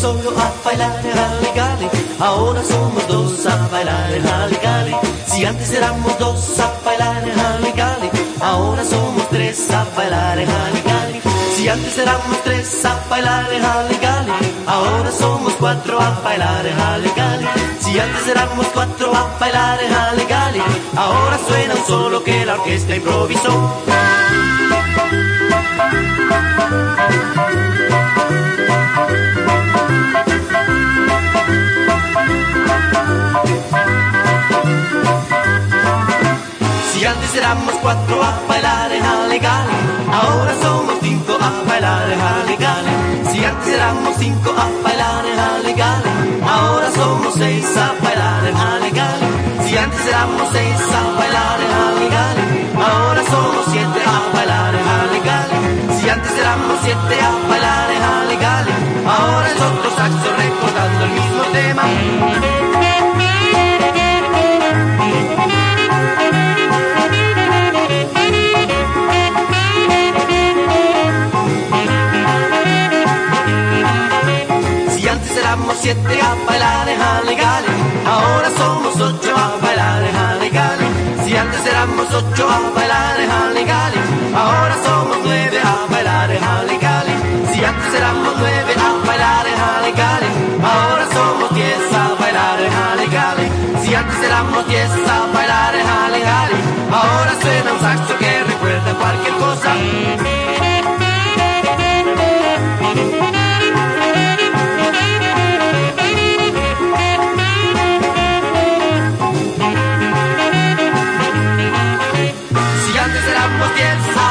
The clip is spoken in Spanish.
solo a bailar el Haligali, ahora somos dos a bailar el Haligali. Si antes éramos dos a bailar el Haligali, ahora somos tres a bailar el Haligali. Si antes éramos tres a bailar el Haligali, ahora somos cuatro a bailar el Haligali. Si antes éramos cuatro a bailar el Haligali, ahora suena un solo que la orquesta improvisó. Éramos cuatro a bailar en Halegale, ahora somos cinco a bailar en Halegale. Si antes éramos cinco a bailar en Halegale, ahora somos seis a bailar en Halegale. Si antes éramos seis a bailar en Halegale, ahora somos siete a bailar en Halegale. Si antes éramos siete a bailar éramos siete a bailar en Halegale, ahora somos ocho a bailar en Halegale. Si antes éramos ocho a bailar en Halegale, ahora somos nueve a bailar en Halegale. Si antes éramos nueve a bailar en Halegale, ahora somos diez a bailar en Halegale. Si antes éramos diez a bailar en Halegale, ahora suena un saxo que recuerda cualquier cosa. Si antes éramos diez